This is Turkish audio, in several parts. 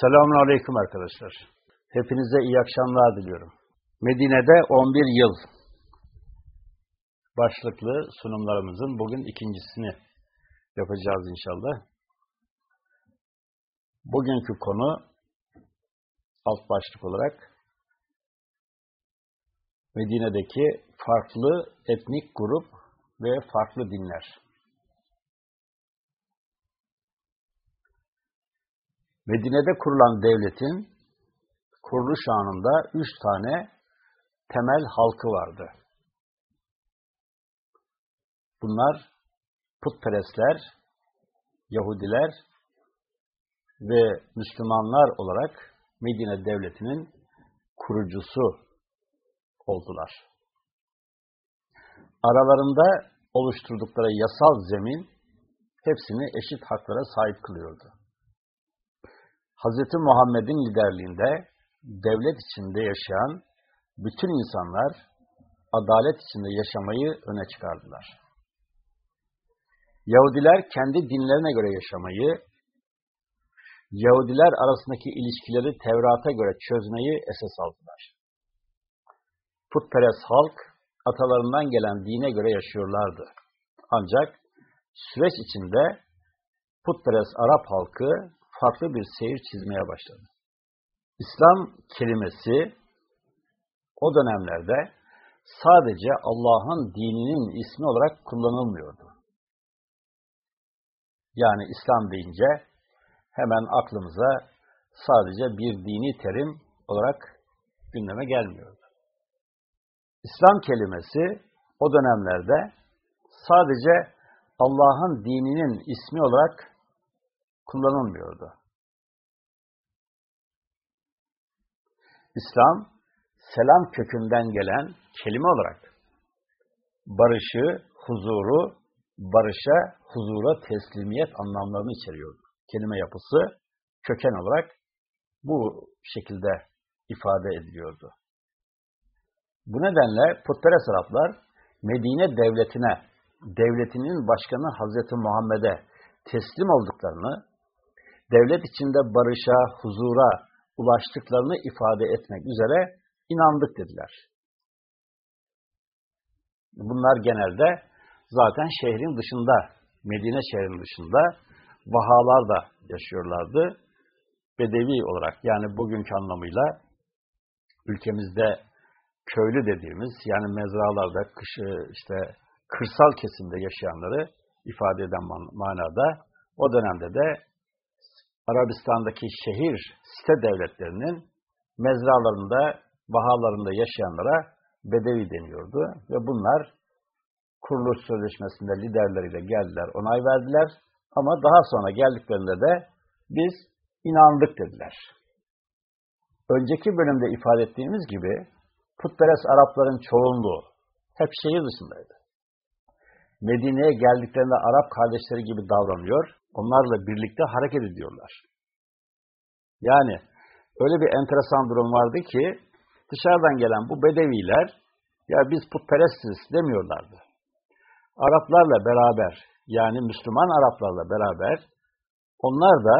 Selamun Aleyküm arkadaşlar. Hepinize iyi akşamlar diliyorum. Medine'de 11 yıl başlıklı sunumlarımızın bugün ikincisini yapacağız inşallah. Bugünkü konu alt başlık olarak Medine'deki farklı etnik grup ve farklı dinler. Medine'de kurulan devletin kuruluş anında üç tane temel halkı vardı. Bunlar putperestler, Yahudiler ve Müslümanlar olarak Medine devletinin kurucusu oldular. Aralarında oluşturdukları yasal zemin hepsini eşit haklara sahip kılıyordu. Hz. Muhammed'in liderliğinde devlet içinde yaşayan bütün insanlar adalet içinde yaşamayı öne çıkardılar. Yahudiler kendi dinlerine göre yaşamayı, Yahudiler arasındaki ilişkileri Tevrat'a göre çözmeyi esas aldılar. Putperest halk atalarından gelen dine göre yaşıyorlardı. Ancak süreç içinde putperest Arap halkı farklı bir seyir çizmeye başladı. İslam kelimesi o dönemlerde sadece Allah'ın dininin ismi olarak kullanılmıyordu. Yani İslam deyince hemen aklımıza sadece bir dini terim olarak gündeme gelmiyordu. İslam kelimesi o dönemlerde sadece Allah'ın dininin ismi olarak kullanılmıyordu. İslam, selam kökünden gelen kelime olarak barışı, huzuru, barışa, huzura teslimiyet anlamlarını içeriyordu. Kelime yapısı köken olarak bu şekilde ifade ediliyordu. Bu nedenle putperest Araplar Medine devletine, devletinin başkanı Hazreti Muhammed'e teslim olduklarını, devlet içinde barışa, huzura ulaştıklarını ifade etmek üzere inandık dediler. Bunlar genelde zaten şehrin dışında, Medine şehrinin dışında vahalar da yaşıyorlardı. Bedevi olarak yani bugünkü anlamıyla ülkemizde köylü dediğimiz yani mezralarda, kışı, işte kırsal kesimde yaşayanları ifade eden manada o dönemde de Arabistan'daki şehir site devletlerinin mezralarında, vahalarında yaşayanlara Bedevi deniyordu. Ve bunlar kuruluş sözleşmesinde liderleriyle geldiler, onay verdiler. Ama daha sonra geldiklerinde de biz inandık dediler. Önceki bölümde ifade ettiğimiz gibi putperest Arapların çoğunluğu hep şehir dışındaydı. Medine'ye geldiklerinde Arap kardeşleri gibi davranıyor, onlarla birlikte hareket ediyorlar. Yani öyle bir enteresan durum vardı ki dışarıdan gelen bu bedeviler ya biz putperestiz demiyorlardı. Araplarla beraber yani Müslüman Araplarla beraber onlar da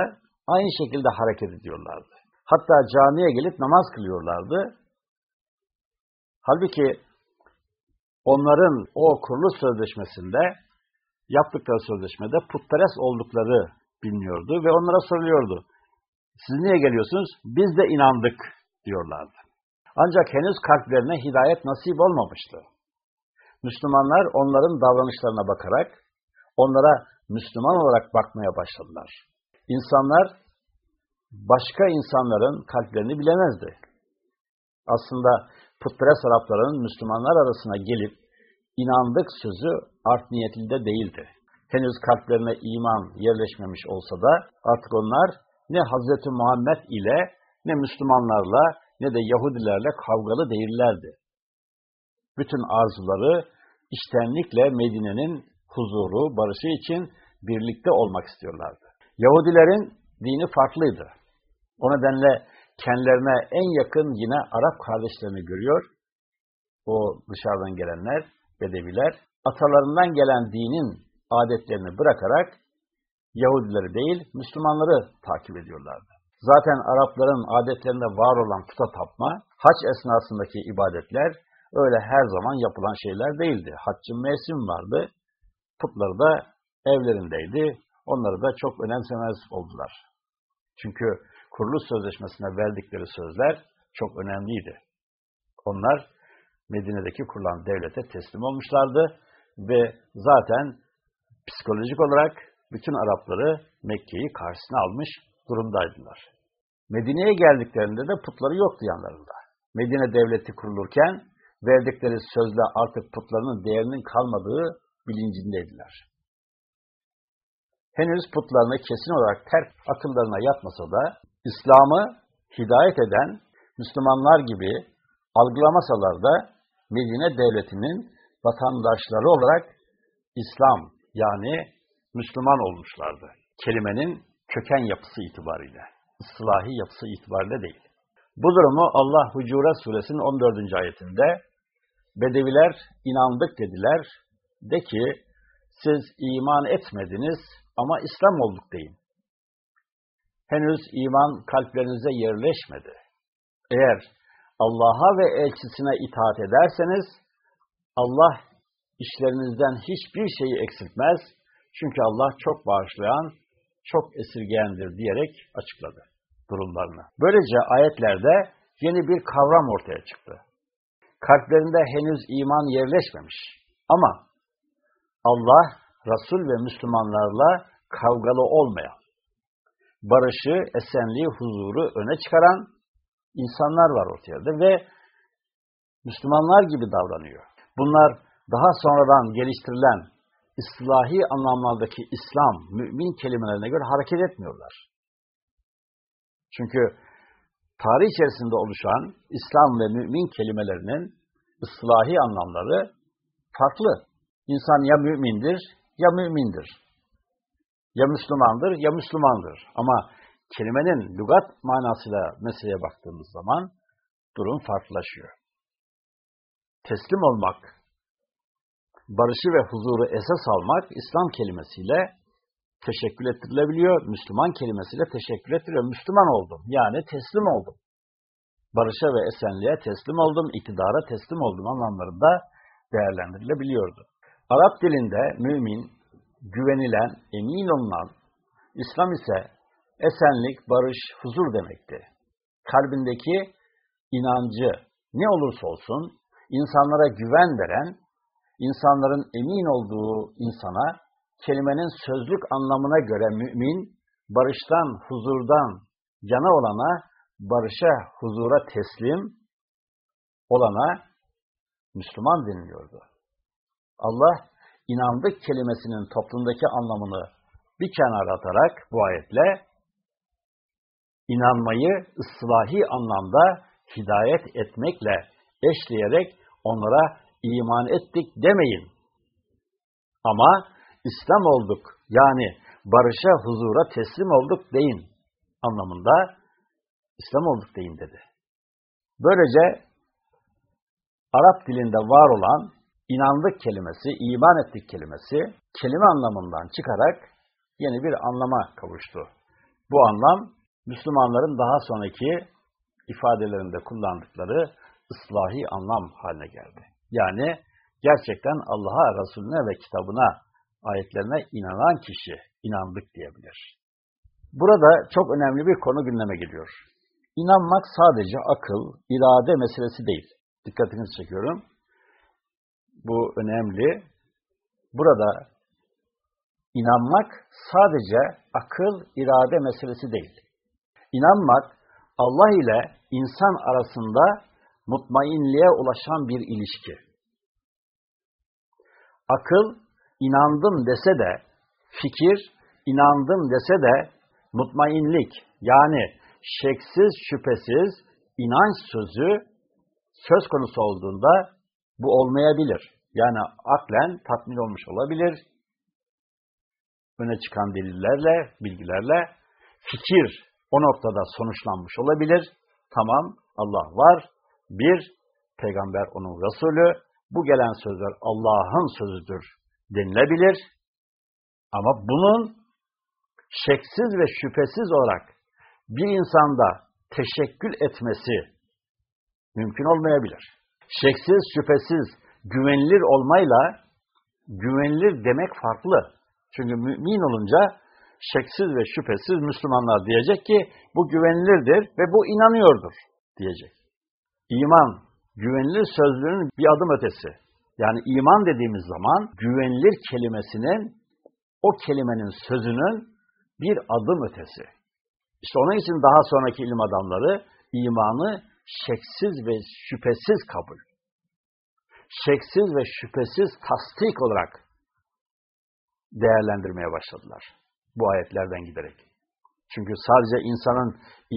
aynı şekilde hareket ediyorlardı. Hatta camiye gelip namaz kılıyorlardı. Halbuki onların o kuruluş sözleşmesinde yaptıkları sözleşmede putperest oldukları biliniyordu ve onlara soruluyordu. Siz niye geliyorsunuz? Biz de inandık diyorlardı. Ancak henüz kalplerine hidayet nasip olmamıştı. Müslümanlar onların davranışlarına bakarak onlara Müslüman olarak bakmaya başladılar. İnsanlar başka insanların kalplerini bilemezdi. Aslında putperest Arapların Müslümanlar arasına gelip inandık sözü art niyetinde değildi. Henüz kalplerine iman yerleşmemiş olsa da artık onlar ne Hazreti Muhammed ile ne Müslümanlarla ne de Yahudilerle kavgalı değillerdi. Bütün arzuları iştenlikle Medine'nin huzuru, barışı için birlikte olmak istiyorlardı. Yahudilerin dini farklıydı. O nedenle kendilerine en yakın yine Arap kardeşlerini görüyor. O dışarıdan gelenler, Bedeviler, atalarından gelen dinin adetlerini bırakarak Yahudileri değil, Müslümanları takip ediyorlardı. Zaten Arapların adetlerinde var olan puta tapma, haç esnasındaki ibadetler öyle her zaman yapılan şeyler değildi. Haccın mevsim vardı. Putları da evlerindeydi. Onları da çok önemsemez oldular. Çünkü kuruluş sözleşmesine verdikleri sözler çok önemliydi. Onlar Medine'deki kurulan devlete teslim olmuşlardı ve zaten psikolojik olarak bütün Arapları Mekke'yi karşısına almış durumdaydılar. Medine'ye geldiklerinde de putları yoktu yanlarında. Medine devleti kurulurken verdikleri sözle artık putlarının değerinin kalmadığı bilincindeydiler. Henüz putlarını kesin olarak terk akıllarına yatmasa da İslam'ı hidayet eden Müslümanlar gibi algılamasalar da Medine devletinin vatandaşları olarak İslam yani Müslüman olmuşlardı. Kelimenin köken yapısı itibariyle, ıslahi yapısı itibariyle değil. Bu durumu Allah Hucurat suresinin 14. ayetinde Bedeviler inandık dediler. De ki siz iman etmediniz ama İslam olduk deyin. Henüz iman kalplerinize yerleşmedi. Eğer Allah'a ve elçisine itaat ederseniz Allah işlerinizden hiçbir şeyi eksiltmez. Çünkü Allah çok bağışlayan, çok esirgeyendir diyerek açıkladı durumlarını. Böylece ayetlerde yeni bir kavram ortaya çıktı. Kalplerinde henüz iman yerleşmemiş. Ama Allah, Resul ve Müslümanlarla kavgalı olmayan, barışı, esenliği, huzuru öne çıkaran insanlar var ortaya ve Müslümanlar gibi davranıyor. Bunlar daha sonradan geliştirilen islahi anlamlardaki İslam, mümin kelimelerine göre hareket etmiyorlar. Çünkü tarih içerisinde oluşan İslam ve mümin kelimelerinin ıslahi anlamları farklı. İnsan ya mümindir ya mümindir. Ya Müslümandır ya Müslümandır. Ama kelimenin lügat manasıyla meseleye baktığımız zaman durum farklılaşıyor. Teslim olmak, barışı ve huzuru esas almak İslam kelimesiyle teşekkür ettirilebiliyor. Müslüman kelimesiyle teşekkür ettiriliyor. Müslüman oldum. Yani teslim oldum. Barışa ve esenliğe teslim oldum, iktidara teslim oldum anlamlarında değerlendirilebiliyordu. Arap dilinde mümin, güvenilen, emin olunan, İslam ise esenlik, barış, huzur demekti. Kalbindeki inancı ne olursa olsun insanlara güven veren, insanların emin olduğu insana kelimenin sözlük anlamına göre mümin, barıştan, huzurdan yana olana, barışa, huzura teslim olana Müslüman deniliyordu. Allah inandık kelimesinin toplumdaki anlamını bir kenara atarak bu ayetle inanmayı ıslahi anlamda hidayet etmekle eşleyerek onlara iman ettik demeyin. Ama İslam olduk yani barışa, huzura teslim olduk deyin anlamında İslam olduk deyin dedi. Böylece Arap dilinde var olan inandık kelimesi, iman ettik kelimesi kelime anlamından çıkarak yeni bir anlama kavuştu. Bu anlam Müslümanların daha sonraki ifadelerinde kullandıkları ıslahi anlam haline geldi. Yani gerçekten Allah'a, Resulüne ve kitabına ayetlerine inanan kişi inandık diyebilir. Burada çok önemli bir konu gündeme geliyor. İnanmak sadece akıl, irade meselesi değil. Dikkatinizi çekiyorum. Bu önemli. Burada inanmak sadece akıl, irade meselesi değil. İnanmak Allah ile insan arasında mutmainliğe ulaşan bir ilişki. Akıl inandım dese de, fikir, inandım dese de mutmainlik yani şeksiz şüphesiz inanç sözü söz konusu olduğunda bu olmayabilir. Yani aklen tatmin olmuş olabilir. Öne çıkan delillerle, bilgilerle fikir o noktada sonuçlanmış olabilir. Tamam Allah var. Bir, peygamber onun Resulü. Bu gelen sözler Allah'ın sözüdür denilebilir. Ama bunun şeksiz ve şüphesiz olarak bir insanda teşekkül etmesi mümkün olmayabilir. Şeksiz, şüphesiz, güvenilir olmayla güvenilir demek farklı. Çünkü mümin olunca şeksiz ve şüphesiz Müslümanlar diyecek ki bu güvenilirdir ve bu inanıyordur diyecek. İman, güvenilir sözlüğünün bir adım ötesi. Yani iman dediğimiz zaman güvenilir kelimesinin, o kelimenin sözünün bir adım ötesi. İşte onun için daha sonraki ilim adamları imanı şeksiz ve şüphesiz kabul. Şeksiz ve şüphesiz tasdik olarak değerlendirmeye başladılar. Bu ayetlerden giderek. Çünkü sadece insanın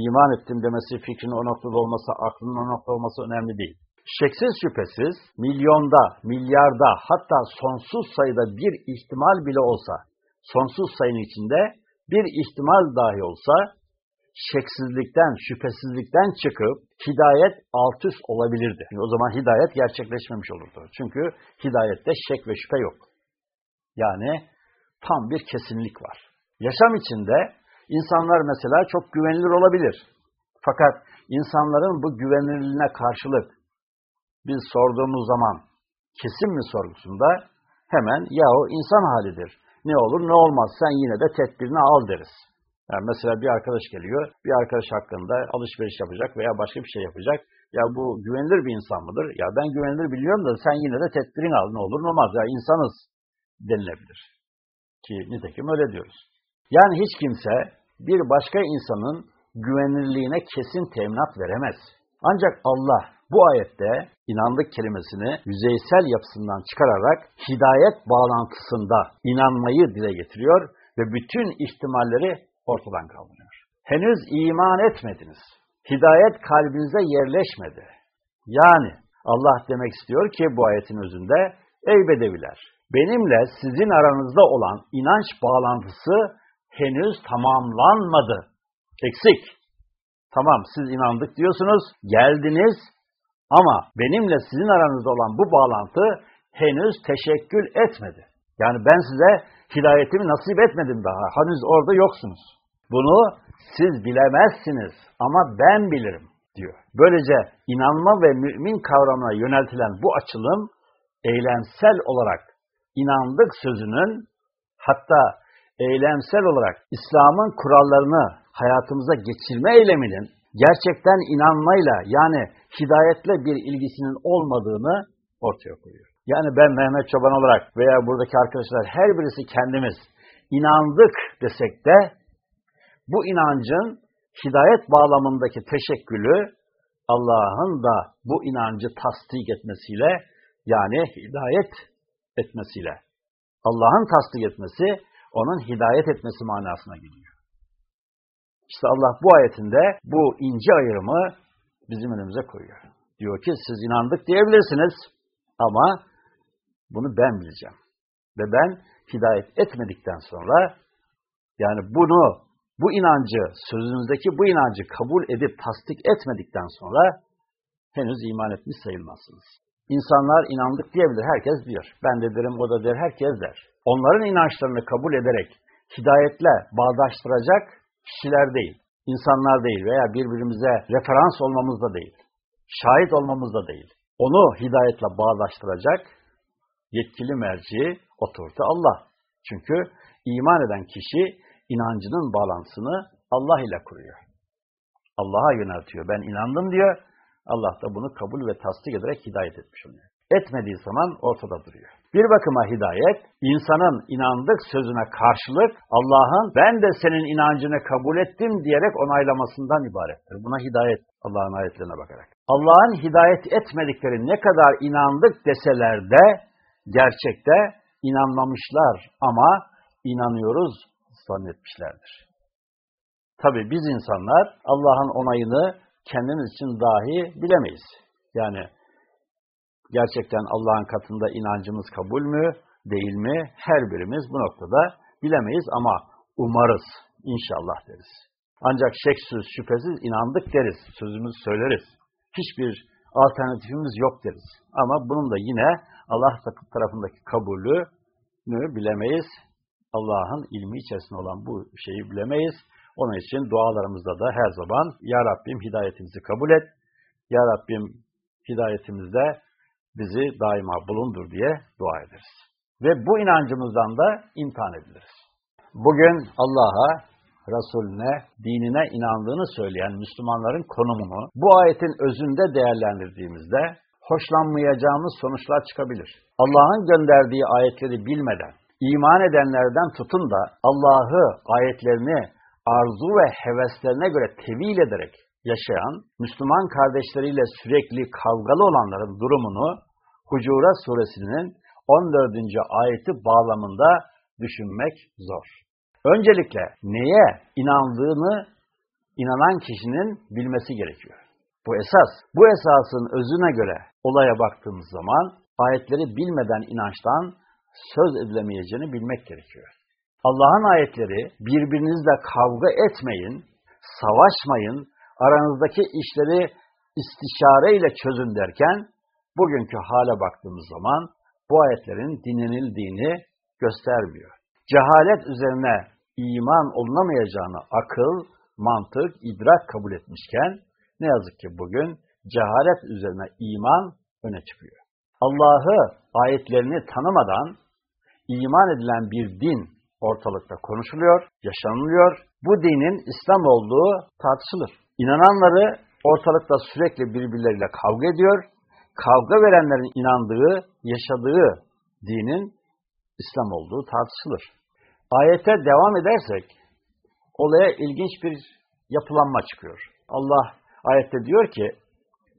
iman ettim demesi, fikrinin o noktada olması, aklının o noktada olması önemli değil. Şeksiz şüphesiz milyonda, milyarda hatta sonsuz sayıda bir ihtimal bile olsa, sonsuz sayının içinde bir ihtimal dahi olsa, şeksizlikten, şüphesizlikten çıkıp hidayet alt üst olabilirdi. Yani o zaman hidayet gerçekleşmemiş olurdu. Çünkü hidayette şek ve şüphe yok. Yani tam bir kesinlik var. Yaşam içinde insanlar mesela çok güvenilir olabilir. Fakat insanların bu güvenilirliğine karşılık biz sorduğumuz zaman kesin mi sorgusunda hemen yahu insan halidir. Ne olur ne olmaz sen yine de tedbirini al deriz. Yani mesela bir arkadaş geliyor, bir arkadaş hakkında alışveriş yapacak veya başka bir şey yapacak. Ya bu güvenilir bir insan mıdır? Ya ben güvenilir biliyorum da sen yine de tedbirini al ne olur ne olmaz. Ya insanız denilebilir. Ki nitekim öyle diyoruz. Yani hiç kimse bir başka insanın güvenilirliğine kesin teminat veremez. Ancak Allah bu ayette inandık kelimesini yüzeysel yapısından çıkararak hidayet bağlantısında inanmayı dile getiriyor ve bütün ihtimalleri ortadan kaldırıyor. Henüz iman etmediniz. Hidayet kalbinize yerleşmedi. Yani Allah demek istiyor ki bu ayetin özünde ey bedeviler benimle sizin aranızda olan inanç bağlantısı henüz tamamlanmadı. Eksik. Tamam siz inandık diyorsunuz, geldiniz ama benimle sizin aranızda olan bu bağlantı henüz teşekkül etmedi. Yani ben size hidayetimi nasip etmedim daha. Henüz orada yoksunuz. Bunu siz bilemezsiniz ama ben bilirim diyor. Böylece inanma ve mümin kavramına yöneltilen bu açılım eylemsel olarak inandık sözünün hatta eylemsel olarak İslam'ın kurallarını hayatımıza geçirme eyleminin gerçekten inanmayla yani hidayetle bir ilgisinin olmadığını ortaya koyuyor. Yani ben Mehmet Çoban olarak veya buradaki arkadaşlar her birisi kendimiz inandık desek de bu inancın hidayet bağlamındaki teşekkülü Allah'ın da bu inancı tasdik etmesiyle yani hidayet etmesiyle Allah'ın tasdik etmesi onun hidayet etmesi manasına geliyor. İşte Allah bu ayetinde bu ince ayrımı bizim önümüze koyuyor. Diyor ki siz inandık diyebilirsiniz ama bunu ben bileceğim. Ve ben hidayet etmedikten sonra yani bunu bu inancı, sözünüzdeki bu inancı kabul edip tasdik etmedikten sonra henüz iman etmiş sayılmazsınız. İnsanlar inandık diyebilir, herkes diyor. Ben de derim, o da der, herkes der. Onların inançlarını kabul ederek hidayetle bağdaştıracak kişiler değil, insanlar değil veya birbirimize referans olmamız da değil, şahit olmamız da değil. Onu hidayetle bağdaştıracak yetkili merci, otorite Allah. Çünkü iman eden kişi inancının bağlantısını Allah ile kuruyor. Allah'a yöneltiyor. Ben inandım diyor. Allah da bunu kabul ve tasdik ederek hidayet etmiş oluyor. Etmediği zaman ortada duruyor. Bir bakıma hidayet, insanın inandık sözüne karşılık Allah'ın ben de senin inancını kabul ettim diyerek onaylamasından ibarettir. Buna hidayet Allah'ın ayetlerine bakarak. Allah'ın hidayet etmedikleri ne kadar inandık deseler de gerçekte inanmamışlar ama inanıyoruz zannetmişlerdir. Tabi biz insanlar Allah'ın onayını kendimiz için dahi bilemeyiz. Yani gerçekten Allah'ın katında inancımız kabul mü, değil mi? Her birimiz bu noktada bilemeyiz ama umarız, inşallah deriz. Ancak şeksiz, şüphesiz inandık deriz, sözümüzü söyleriz. Hiçbir alternatifimiz yok deriz. Ama bunun da yine Allah tarafındaki kabulünü bilemeyiz. Allah'ın ilmi içerisinde olan bu şeyi bilemeyiz. Onun için dualarımızda da her zaman Ya Rabbim hidayetimizi kabul et, Ya Rabbim hidayetimizde bizi daima bulundur diye dua ederiz. Ve bu inancımızdan da imtihan ediliriz. Bugün Allah'a, Resulüne, dinine inandığını söyleyen Müslümanların konumunu bu ayetin özünde değerlendirdiğimizde hoşlanmayacağımız sonuçlar çıkabilir. Allah'ın gönderdiği ayetleri bilmeden, iman edenlerden tutun da Allah'ı, ayetlerini arzu ve heveslerine göre tevil ederek yaşayan, Müslüman kardeşleriyle sürekli kavgalı olanların durumunu Hucurat suresinin 14. ayeti bağlamında düşünmek zor. Öncelikle neye inandığını inanan kişinin bilmesi gerekiyor. Bu esas. Bu esasın özüne göre olaya baktığımız zaman ayetleri bilmeden inançtan söz edilemeyeceğini bilmek gerekiyor. Allah'ın ayetleri birbirinizle kavga etmeyin, savaşmayın, aranızdaki işleri istişareyle çözün derken bugünkü hale baktığımız zaman bu ayetlerin dinlenildiğini göstermiyor. Cehalet üzerine iman olunamayacağını akıl, mantık, idrak kabul etmişken ne yazık ki bugün cehalet üzerine iman öne çıkıyor. Allah'ı, ayetlerini tanımadan iman edilen bir din ortalıkta konuşuluyor, yaşanılıyor. Bu dinin İslam olduğu tartışılır. İnananları ortalıkta sürekli birbirleriyle kavga ediyor. Kavga verenlerin inandığı, yaşadığı dinin İslam olduğu tartışılır. Ayete devam edersek olaya ilginç bir yapılanma çıkıyor. Allah ayette diyor ki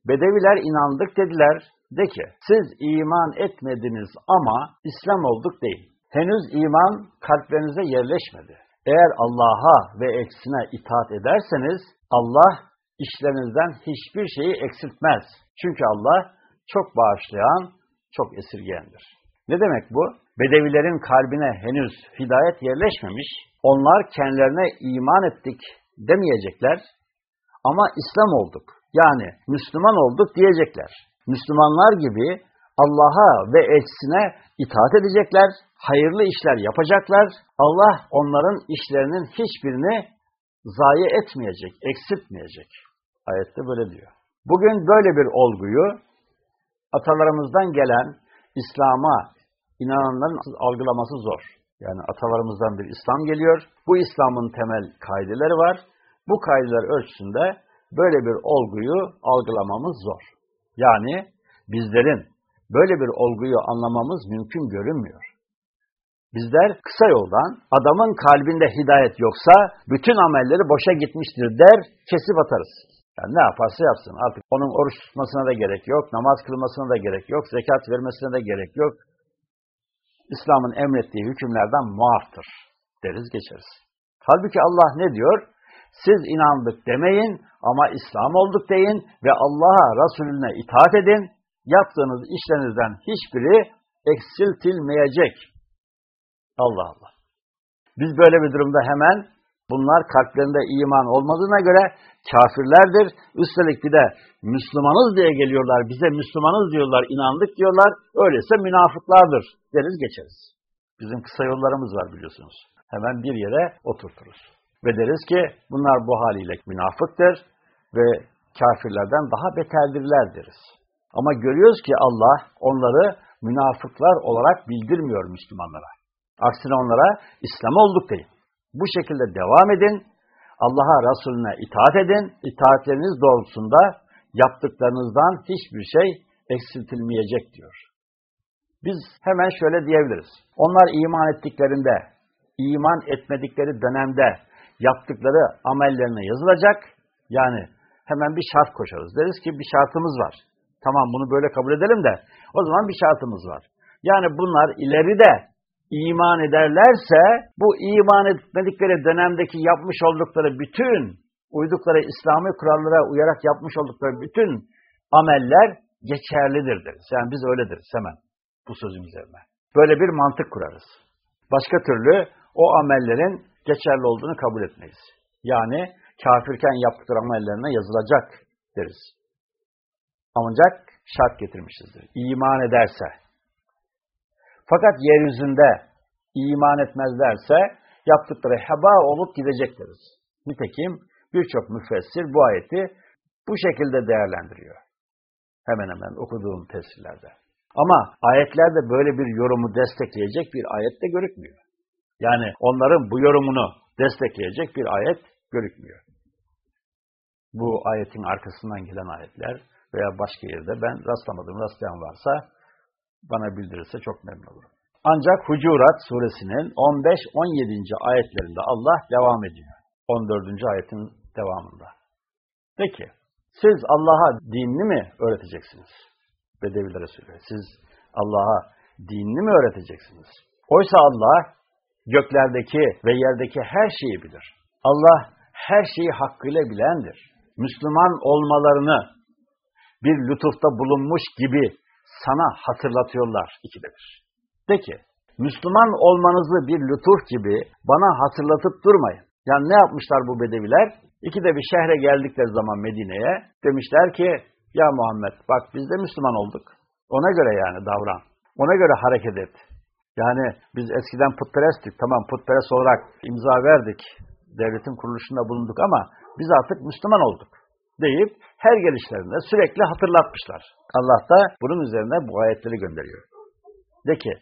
Bedeviler inandık dediler. De ki siz iman etmediniz ama İslam olduk değil. Henüz iman kalplerinize yerleşmedi. Eğer Allah'a ve eksine itaat ederseniz Allah işlerinizden hiçbir şeyi eksiltmez. Çünkü Allah çok bağışlayan, çok esirgeyendir. Ne demek bu? Bedevilerin kalbine henüz hidayet yerleşmemiş, onlar kendilerine iman ettik demeyecekler ama İslam olduk, yani Müslüman olduk diyecekler. Müslümanlar gibi Allah'a ve eksine itaat edecekler, hayırlı işler yapacaklar. Allah onların işlerinin hiçbirini zayi etmeyecek, eksiltmeyecek. Ayette böyle diyor. Bugün böyle bir olguyu atalarımızdan gelen İslam'a inananların algılaması zor. Yani atalarımızdan bir İslam geliyor. Bu İslam'ın temel kaideleri var. Bu kaideler ölçüsünde böyle bir olguyu algılamamız zor. Yani bizlerin böyle bir olguyu anlamamız mümkün görünmüyor. Bizler kısa yoldan adamın kalbinde hidayet yoksa bütün amelleri boşa gitmiştir der, kesip atarız. Yani ne yaparsa yapsın artık onun oruç tutmasına da gerek yok, namaz kılmasına da gerek yok, zekat vermesine de gerek yok. İslam'ın emrettiği hükümlerden muaftır deriz geçeriz. Halbuki Allah ne diyor? Siz inandık demeyin ama İslam olduk deyin ve Allah'a, Resulüne itaat edin. Yaptığınız işlerinizden hiçbiri eksiltilmeyecek. Allah Allah. Biz böyle bir durumda hemen bunlar kalplerinde iman olmadığına göre kafirlerdir. Üstelik bir de Müslümanız diye geliyorlar, bize Müslümanız diyorlar, inandık diyorlar. Öyleyse münafıklardır deriz geçeriz. Bizim kısa yollarımız var biliyorsunuz. Hemen bir yere oturturuz. Ve deriz ki bunlar bu haliyle münafıktır ve kafirlerden daha beterdirler deriz. Ama görüyoruz ki Allah onları münafıklar olarak bildirmiyor Müslümanlara. Aksine onlara İslam olduk deyin. Bu şekilde devam edin. Allah'a, Resulüne itaat edin. İtaatleriniz doğrultusunda yaptıklarınızdan hiçbir şey eksiltilmeyecek diyor. Biz hemen şöyle diyebiliriz. Onlar iman ettiklerinde, iman etmedikleri dönemde yaptıkları amellerine yazılacak. Yani hemen bir şart koşarız. Deriz ki bir şartımız var. Tamam bunu böyle kabul edelim de o zaman bir şartımız var. Yani bunlar ileride iman ederlerse bu iman etmedikleri dönemdeki yapmış oldukları bütün uydukları İslami kurallara uyarak yapmış oldukları bütün ameller geçerlidir deriz. Yani biz öyle hemen bu sözün üzerine. Böyle bir mantık kurarız. Başka türlü o amellerin geçerli olduğunu kabul etmeyiz. Yani kafirken yaptıkları amellerine yazılacak deriz. Ancak şart getirmişizdir. İman ederse. Fakat yeryüzünde iman etmezlerse yaptıkları heba olup gidecek deriz. Nitekim birçok müfessir bu ayeti bu şekilde değerlendiriyor. Hemen hemen okuduğum tefsirlerde. Ama ayetlerde böyle bir yorumu destekleyecek bir ayet de görükmüyor. Yani onların bu yorumunu destekleyecek bir ayet görükmüyor. Bu ayetin arkasından gelen ayetler veya başka yerde ben rastlamadım, rastlayan varsa bana bildirirse çok memnun olurum. Ancak Hucurat suresinin 15-17. ayetlerinde Allah devam ediyor. 14. ayetin devamında. Peki, siz Allah'a dinini mi öğreteceksiniz? Bedevilere söylüyor. Siz Allah'a dinini mi öğreteceksiniz? Oysa Allah göklerdeki ve yerdeki her şeyi bilir. Allah her şeyi hakkıyla bilendir. Müslüman olmalarını bir lütufta bulunmuş gibi sana hatırlatıyorlar ikide bir. De ki, Müslüman olmanızı bir lütuf gibi bana hatırlatıp durmayın. Yani ne yapmışlar bu bedeviler? İkide bir şehre geldikleri zaman Medine'ye demişler ki, ya Muhammed bak biz de Müslüman olduk. Ona göre yani davran. Ona göre hareket et. Yani biz eskiden putperesttik. Tamam putperest olarak imza verdik. Devletin kuruluşunda bulunduk ama biz artık Müslüman olduk. Deyip her gelişlerinde sürekli hatırlatmışlar. Allah da bunun üzerine bu ayetleri gönderiyor. De ki,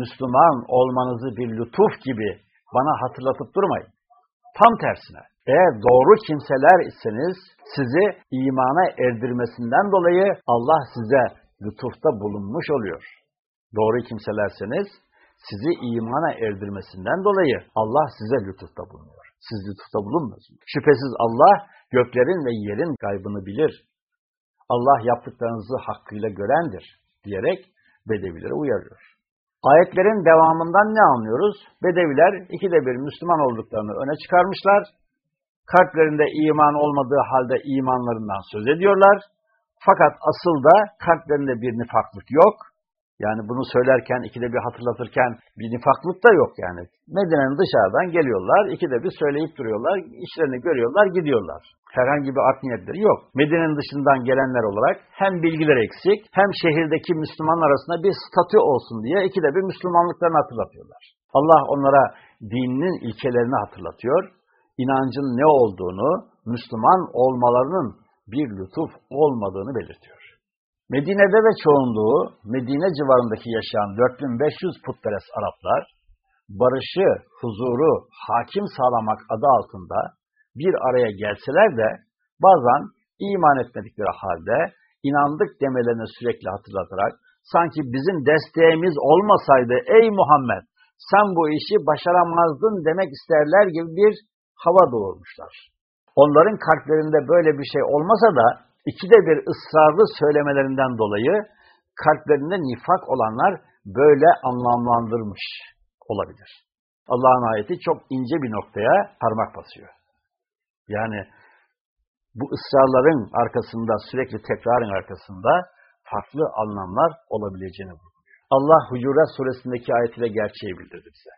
Müslüman olmanızı bir lütuf gibi bana hatırlatıp durmayın. Tam tersine, eğer doğru kimseler iseniz sizi imana erdirmesinden dolayı Allah size lütufta bulunmuş oluyor. Doğru kimselerseniz sizi imana erdirmesinden dolayı Allah size lütufta bulunuyor. Siz lütufta bulunmuyorsunuz. Şüphesiz Allah göklerin ve yerin gaybını bilir. Allah yaptıklarınızı hakkıyla görendir diyerek Bedevilere uyarıyor. Ayetlerin devamından ne anlıyoruz? Bedeviler ikide bir Müslüman olduklarını öne çıkarmışlar. Kalplerinde iman olmadığı halde imanlarından söz ediyorlar. Fakat asıl da kalplerinde bir nifaklık yok. Yani bunu söylerken, ikide bir hatırlatırken bir nifaklık da yok yani. Medine'nin dışarıdan geliyorlar, ikide bir söyleyip duruyorlar, işlerini görüyorlar, gidiyorlar. Herhangi bir art niyetleri yok. Medine'nin dışından gelenler olarak hem bilgiler eksik, hem şehirdeki Müslüman arasında bir statü olsun diye ikide bir Müslümanlıklarını hatırlatıyorlar. Allah onlara dininin ilkelerini hatırlatıyor, inancın ne olduğunu, Müslüman olmalarının bir lütuf olmadığını belirtiyor. Medine'de ve çoğunluğu Medine civarındaki yaşayan 4500 putperest Araplar, barışı, huzuru, hakim sağlamak adı altında bir araya gelseler de bazen iman etmedikleri halde inandık demelerini sürekli hatırlatarak sanki bizim desteğimiz olmasaydı ey Muhammed sen bu işi başaramazdın demek isterler gibi bir hava doğurmuşlar. Onların kalplerinde böyle bir şey olmasa da ikide bir ısrarlı söylemelerinden dolayı kalplerinde nifak olanlar böyle anlamlandırmış olabilir. Allah'ın ayeti çok ince bir noktaya parmak basıyor. Yani bu ısrarların arkasında, sürekli tekrarın arkasında farklı anlamlar olabileceğini vurguluyor. Allah Hucurat suresindeki ayetiyle gerçeği bildirdi bize.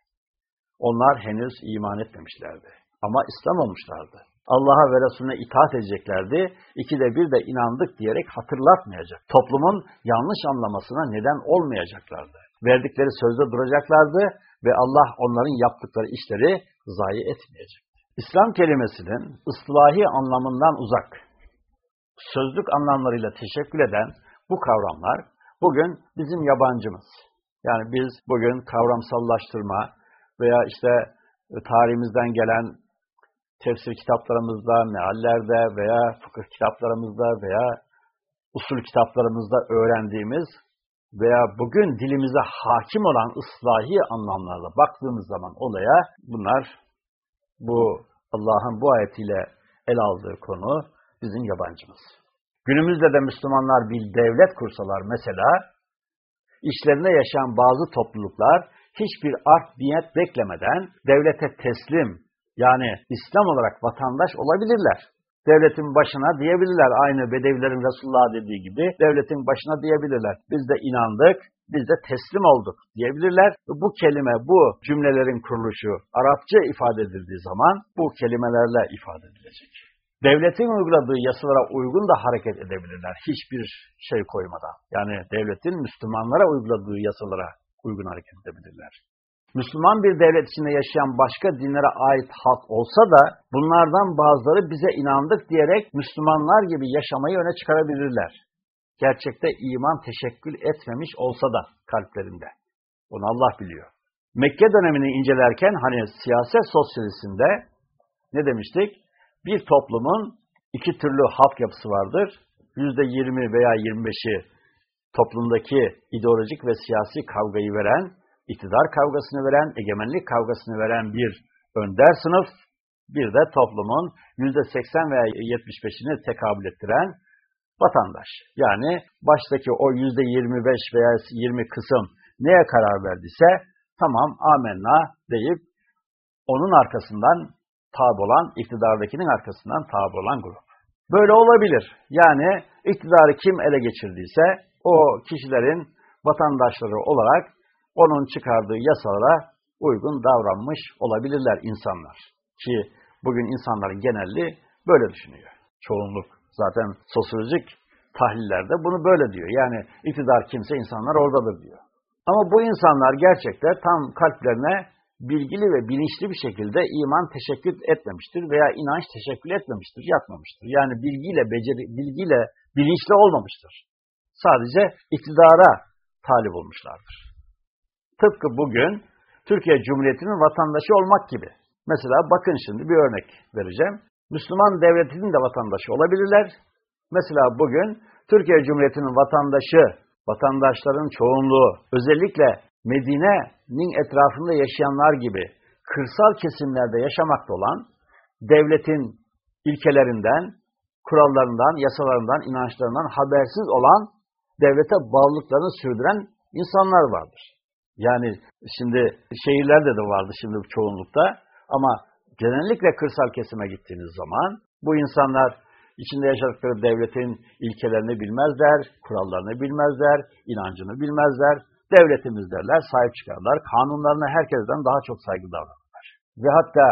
Onlar henüz iman etmemişlerdi. Ama İslam olmuşlardı. Allah'a ve Resulüne itaat edeceklerdi. İkide bir de inandık diyerek hatırlatmayacak. Toplumun yanlış anlamasına neden olmayacaklardı. Verdikleri sözde duracaklardı ve Allah onların yaptıkları işleri zayi etmeyecek. İslam kelimesinin ıslahi anlamından uzak, sözlük anlamlarıyla teşekkül eden bu kavramlar bugün bizim yabancımız. Yani biz bugün kavramsallaştırma veya işte tarihimizden gelen tefsir kitaplarımızda, meallerde veya fıkıh kitaplarımızda veya usul kitaplarımızda öğrendiğimiz veya bugün dilimize hakim olan ıslahi anlamlarla baktığımız zaman olaya bunlar bu Allah'ın bu ayetiyle el aldığı konu bizim yabancımız. Günümüzde de Müslümanlar bir devlet kursalar mesela, işlerinde yaşayan bazı topluluklar hiçbir art niyet beklemeden devlete teslim, yani İslam olarak vatandaş olabilirler. Devletin başına diyebilirler. Aynı Bedevilerin Resulullah dediği gibi devletin başına diyebilirler. Biz de inandık, biz de teslim olduk diyebilirler. Bu kelime, bu cümlelerin kuruluşu Arapça ifade edildiği zaman bu kelimelerle ifade edilecek. Devletin uyguladığı yasalara uygun da hareket edebilirler. Hiçbir şey koymadan. Yani devletin Müslümanlara uyguladığı yasalara uygun hareket edebilirler. Müslüman bir devlet içinde yaşayan başka dinlere ait halk olsa da bunlardan bazıları bize inandık diyerek Müslümanlar gibi yaşamayı öne çıkarabilirler. Gerçekte iman teşekkül etmemiş olsa da kalplerinde. Onu Allah biliyor. Mekke dönemini incelerken hani siyaset sosyolojisinde ne demiştik? Bir toplumun iki türlü halk yapısı vardır. Yüzde yirmi veya yirmi beşi toplumdaki ideolojik ve siyasi kavgayı veren, iktidar kavgasını veren, egemenlik kavgasını veren bir önder sınıf, bir de toplumun yüzde seksen veya yetmiş beşini tekabül ettiren vatandaş. Yani baştaki o yüzde yirmi beş veya yirmi kısım neye karar verdiyse tamam amenna deyip onun arkasından tab olan, iktidardakinin arkasından tab olan grup. Böyle olabilir. Yani iktidarı kim ele geçirdiyse o kişilerin vatandaşları olarak onun çıkardığı yasalara uygun davranmış olabilirler insanlar. Ki bugün insanların genelliği böyle düşünüyor. Çoğunluk zaten sosyolojik tahlillerde bunu böyle diyor. Yani iktidar kimse insanlar oradadır diyor. Ama bu insanlar gerçekten tam kalplerine bilgili ve bilinçli bir şekilde iman teşekkür etmemiştir veya inanç teşekkür etmemiştir, yapmamıştır. Yani bilgiyle, beceri, bilgiyle bilinçli olmamıştır. Sadece iktidara talip olmuşlardır. Tıpkı bugün Türkiye Cumhuriyeti'nin vatandaşı olmak gibi. Mesela bakın şimdi bir örnek vereceğim. Müslüman devletinin de vatandaşı olabilirler. Mesela bugün Türkiye Cumhuriyeti'nin vatandaşı, vatandaşların çoğunluğu, özellikle Medine'nin etrafında yaşayanlar gibi kırsal kesimlerde yaşamakta olan devletin ilkelerinden, kurallarından, yasalarından, inançlarından habersiz olan devlete bağlılıklarını sürdüren insanlar vardır. Yani şimdi şehirlerde de vardı şimdi çoğunlukta ama genellikle kırsal kesime gittiğiniz zaman bu insanlar içinde yaşadıkları devletin ilkelerini bilmezler, kurallarını bilmezler, inancını bilmezler. Devletimiz derler, sahip çıkarlar. Kanunlarına herkesten daha çok saygı davranırlar. Ve hatta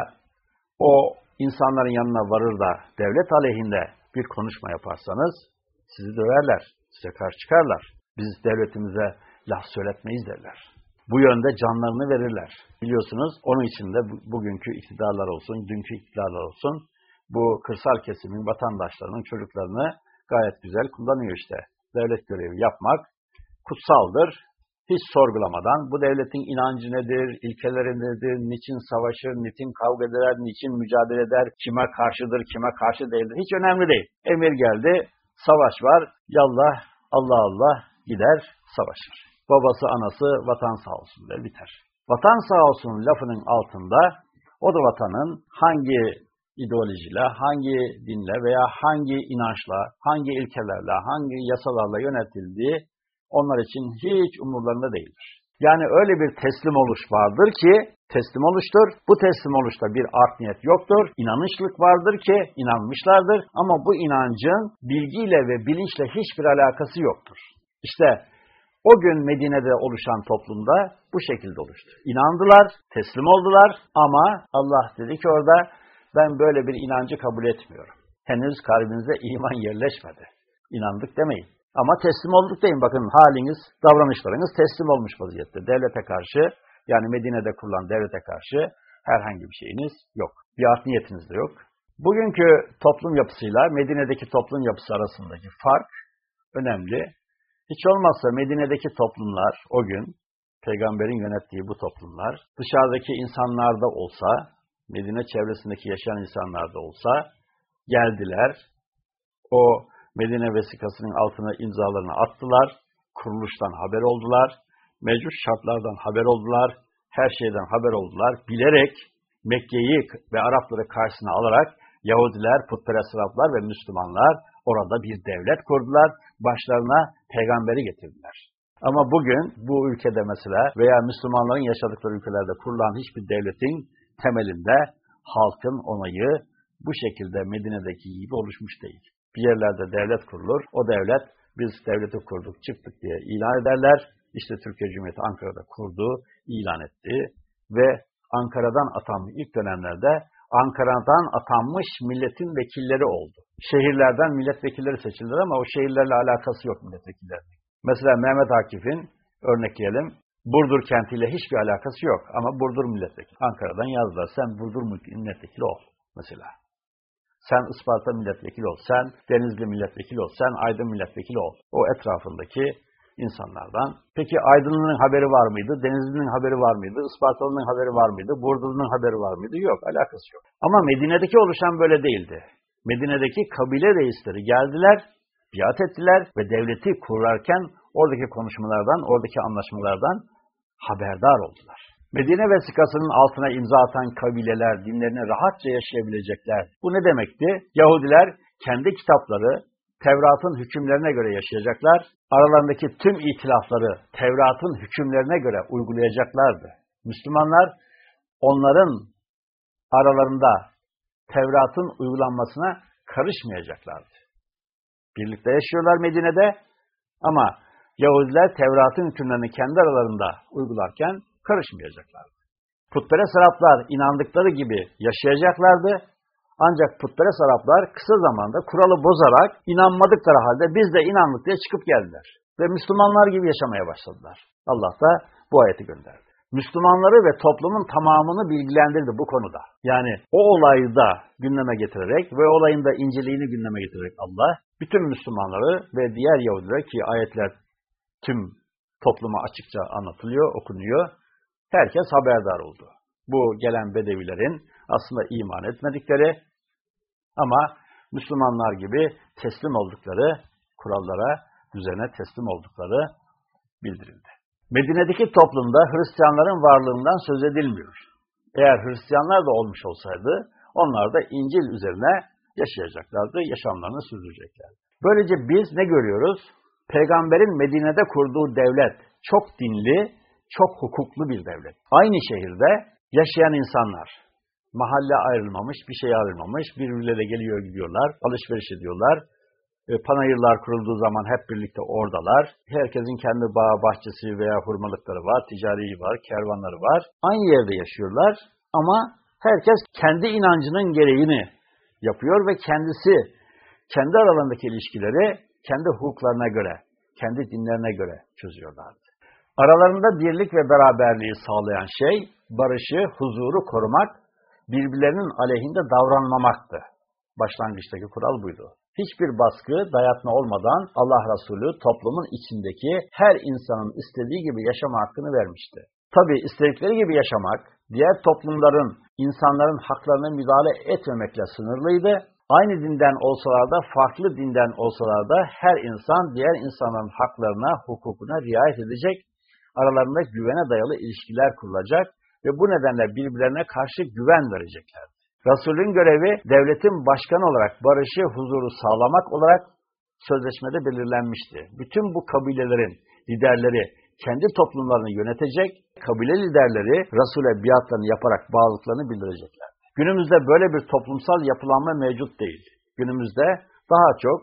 o insanların yanına varır da devlet aleyhinde bir konuşma yaparsanız sizi döverler, size karşı çıkarlar. Biz devletimize laf söyletmeyiz derler. Bu yönde canlarını verirler. Biliyorsunuz onun için de bugünkü iktidarlar olsun, dünkü iktidarlar olsun bu kırsal kesimin vatandaşlarının çocuklarını gayet güzel kullanıyor işte. Devlet görevi yapmak kutsaldır. Hiç sorgulamadan bu devletin inancı nedir, ilkeleri nedir, niçin savaşır, niçin kavga eder, niçin mücadele eder, kime karşıdır, kime karşı değildir. Hiç önemli değil. Emir geldi, savaş var, yallah, Allah Allah gider, savaşır. Babası, anası vatan sağ olsun der, biter. Vatan sağ olsun lafının altında o da vatanın hangi ideolojiyle, hangi dinle veya hangi inançla, hangi ilkelerle, hangi yasalarla yönetildiği onlar için hiç umurlarında değildir. Yani öyle bir teslim oluş vardır ki, teslim oluştur. Bu teslim oluşta bir art niyet yoktur. İnanışlık vardır ki, inanmışlardır. Ama bu inancın bilgiyle ve bilinçle hiçbir alakası yoktur. İşte o gün Medine'de oluşan toplumda bu şekilde oluştu. İnandılar, teslim oldular ama Allah dedi ki orada ben böyle bir inancı kabul etmiyorum. Henüz kalbinize iman yerleşmedi. İnandık demeyin. Ama teslim olduk deyin. Bakın haliniz, davranışlarınız teslim olmuş vaziyette. Devlete karşı, yani Medine'de kurulan devlete karşı herhangi bir şeyiniz yok. Bir art niyetiniz de yok. Bugünkü toplum yapısıyla Medine'deki toplum yapısı arasındaki fark önemli. Hiç olmazsa Medine'deki toplumlar o gün, peygamberin yönettiği bu toplumlar, dışarıdaki insanlarda olsa, Medine çevresindeki yaşayan insanlarda olsa, geldiler, o Medine vesikasının altına imzalarını attılar, kuruluştan haber oldular, mevcut şartlardan haber oldular, her şeyden haber oldular, bilerek Mekke'yi ve Arapları karşısına alarak Yahudiler, putperest Araplar ve Müslümanlar orada bir devlet kurdular, başlarına peygamberi getirdiler. Ama bugün bu ülkede mesela veya Müslümanların yaşadıkları ülkelerde kurulan hiçbir devletin temelinde halkın onayı bu şekilde Medine'deki gibi oluşmuş değil. Bir yerlerde devlet kurulur, o devlet biz devleti kurduk, çıktık diye ilan ederler. İşte Türkiye Cumhuriyeti Ankara'da kurdu, ilan etti ve Ankara'dan atanmış ilk dönemlerde Ankara'dan atanmış milletin vekilleri oldu. Şehirlerden milletvekilleri seçildiler ama o şehirlerle alakası yok milletvekillerinin. Mesela Mehmet Akif'in örnekleyelim Burdur kentiyle hiçbir alakası yok ama Burdur milletvekili. Ankara'dan yazdılar. Sen Burdur milletvekili ol mesela. Sen Isparta milletvekili ol. Sen Denizli milletvekili ol. Sen Aydın milletvekili ol. O etrafındaki insanlardan. Peki Aydınlı'nın haberi var mıydı? Denizli'nin haberi var mıydı? Ispartalı'nın haberi var mıydı? Burdur'un haberi var mıydı? Yok, alakası yok. Ama Medine'deki oluşan böyle değildi. Medine'deki kabile reisleri geldiler, biat ettiler ve devleti kurarken oradaki konuşmalardan, oradaki anlaşmalardan haberdar oldular. Medine vesikasının altına imza atan kabileler dinlerini rahatça yaşayabilecekler. Bu ne demekti? Yahudiler kendi kitapları, Tevrat'ın hükümlerine göre yaşayacaklar, aralarındaki tüm itilafları Tevrat'ın hükümlerine göre uygulayacaklardı. Müslümanlar onların aralarında Tevrat'ın uygulanmasına karışmayacaklardı. Birlikte yaşıyorlar Medine'de ama Yahudiler Tevrat'ın hükümlerini kendi aralarında uygularken karışmayacaklardı. Putperest Araplar inandıkları gibi yaşayacaklardı. Ancak putperest Araplar kısa zamanda kuralı bozarak inanmadıkları halde biz de inandık diye çıkıp geldiler. Ve Müslümanlar gibi yaşamaya başladılar. Allah da bu ayeti gönderdi. Müslümanları ve toplumun tamamını bilgilendirdi bu konuda. Yani o olayı da gündeme getirerek ve olayın da inceliğini gündeme getirerek Allah bütün Müslümanları ve diğer Yahudiler ki ayetler tüm topluma açıkça anlatılıyor, okunuyor. Herkes haberdar oldu. Bu gelen bedevilerin aslında iman etmedikleri ama Müslümanlar gibi teslim oldukları kurallara, düzene teslim oldukları bildirildi. Medine'deki toplumda Hristiyanların varlığından söz edilmiyor. Eğer Hristiyanlar da olmuş olsaydı, onlar da İncil üzerine yaşayacaklardı, yaşamlarını sürdüreceklerdi. Böylece biz ne görüyoruz? Peygamberin Medine'de kurduğu devlet çok dinli, çok hukuklu bir devlet. Aynı şehirde yaşayan insanlar, mahalle ayrılmamış, bir şey ayrılmamış, birbirleriyle geliyor gidiyorlar, alışveriş ediyorlar, e, panayırlar kurulduğu zaman hep birlikte oradalar. Herkesin kendi bağ, bahçesi veya hurmalıkları var, ticari var, kervanları var. Aynı yerde yaşıyorlar ama herkes kendi inancının gereğini yapıyor ve kendisi kendi aralarındaki ilişkileri kendi hukuklarına göre, kendi dinlerine göre çözüyorlardı. Aralarında birlik ve beraberliği sağlayan şey barışı, huzuru korumak, birbirlerinin aleyhinde davranmamaktı. Başlangıçtaki kural buydu hiçbir baskı, dayatma olmadan Allah Resulü toplumun içindeki her insanın istediği gibi yaşama hakkını vermişti. Tabi istedikleri gibi yaşamak, diğer toplumların, insanların haklarına müdahale etmemekle sınırlıydı. Aynı dinden olsalar da, farklı dinden olsalar da her insan diğer insanların haklarına, hukukuna riayet edecek, aralarında güvene dayalı ilişkiler kurulacak ve bu nedenle birbirlerine karşı güven verecekler. Resulün görevi devletin başkanı olarak barışı, huzuru sağlamak olarak sözleşmede belirlenmişti. Bütün bu kabilelerin liderleri kendi toplumlarını yönetecek, kabile liderleri Resul'e biatlarını yaparak bağlılıklarını bildirecekler. Günümüzde böyle bir toplumsal yapılanma mevcut değil. Günümüzde daha çok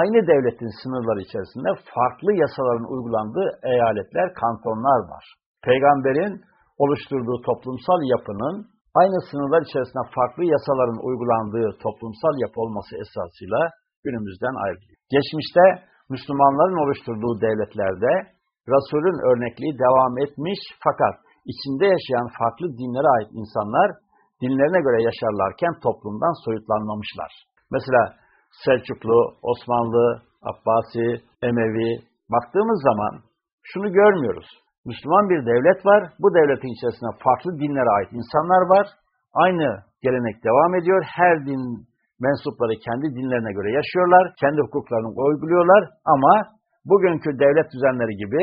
aynı devletin sınırları içerisinde farklı yasaların uygulandığı eyaletler, kantonlar var. Peygamberin oluşturduğu toplumsal yapının aynı sınırlar içerisinde farklı yasaların uygulandığı toplumsal yapı olması esasıyla günümüzden ayrılıyor. Geçmişte Müslümanların oluşturduğu devletlerde Resul'ün örnekliği devam etmiş fakat içinde yaşayan farklı dinlere ait insanlar dinlerine göre yaşarlarken toplumdan soyutlanmamışlar. Mesela Selçuklu, Osmanlı, Abbasi, Emevi baktığımız zaman şunu görmüyoruz. Müslüman bir devlet var. Bu devletin içerisinde farklı dinlere ait insanlar var. Aynı gelenek devam ediyor. Her din mensupları kendi dinlerine göre yaşıyorlar. Kendi hukuklarını uyguluyorlar. Ama bugünkü devlet düzenleri gibi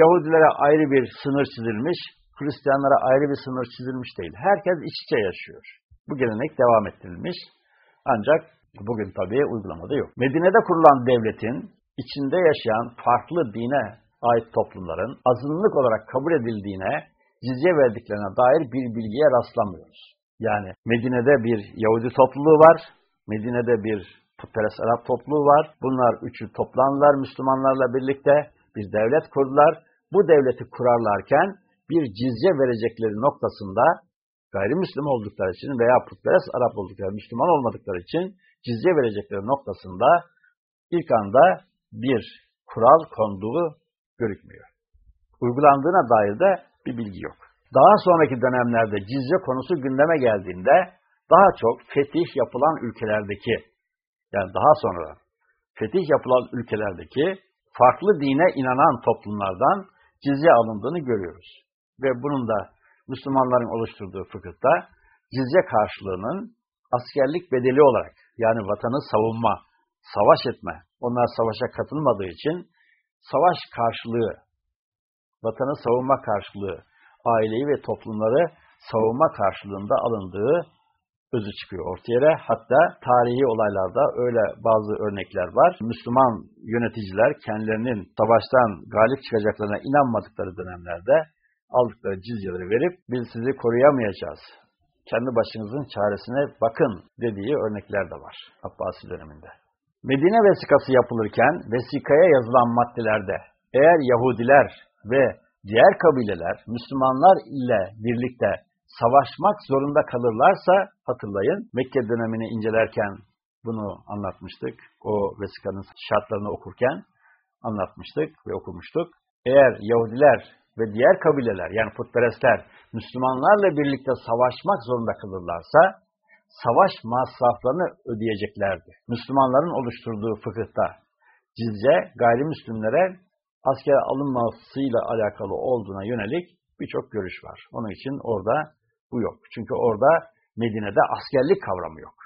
Yahudilere ayrı bir sınır çizilmiş, Hristiyanlara ayrı bir sınır çizilmiş değil. Herkes iç içe yaşıyor. Bu gelenek devam ettirilmiş. Ancak bugün tabii uygulamada yok. Medine'de kurulan devletin içinde yaşayan farklı dine ait toplumların azınlık olarak kabul edildiğine, cizye verdiklerine dair bir bilgiye rastlamıyoruz. Yani Medine'de bir Yahudi topluluğu var, Medine'de bir putperest Arap topluluğu var. Bunlar üçü toplandılar Müslümanlarla birlikte, bir devlet kurdular. Bu devleti kurarlarken bir cizye verecekleri noktasında gayrimüslim oldukları için veya putperest Arap oldukları, Müslüman olmadıkları için cizye verecekleri noktasında ilk anda bir kural konduğu görükmüyor. uygulandığına dair de bir bilgi yok. Daha sonraki dönemlerde cizye konusu gündeme geldiğinde daha çok fetih yapılan ülkelerdeki yani daha sonra fetih yapılan ülkelerdeki farklı dine inanan toplumlardan cizye alındığını görüyoruz. Ve bunun da Müslümanların oluşturduğu fıkıhta cizye karşılığının askerlik bedeli olarak yani vatanı savunma, savaş etme, onlar savaşa katılmadığı için savaş karşılığı, vatanı savunma karşılığı, aileyi ve toplumları savunma karşılığında alındığı özü çıkıyor ortaya. Hatta tarihi olaylarda öyle bazı örnekler var. Müslüman yöneticiler kendilerinin savaştan galip çıkacaklarına inanmadıkları dönemlerde aldıkları cizyeleri verip biz sizi koruyamayacağız. Kendi başınızın çaresine bakın dediği örnekler de var Abbasi döneminde. Medine vesikası yapılırken vesikaya yazılan maddelerde eğer Yahudiler ve diğer kabileler Müslümanlar ile birlikte savaşmak zorunda kalırlarsa hatırlayın Mekke dönemini incelerken bunu anlatmıştık. O vesikanın şartlarını okurken anlatmıştık ve okumuştuk. Eğer Yahudiler ve diğer kabileler yani putperestler Müslümanlarla birlikte savaşmak zorunda kalırlarsa savaş masraflarını ödeyeceklerdi. Müslümanların oluşturduğu fıkıhta cizye gayrimüslimlere askere alınmasıyla alakalı olduğuna yönelik birçok görüş var. Onun için orada bu yok. Çünkü orada Medine'de askerlik kavramı yok.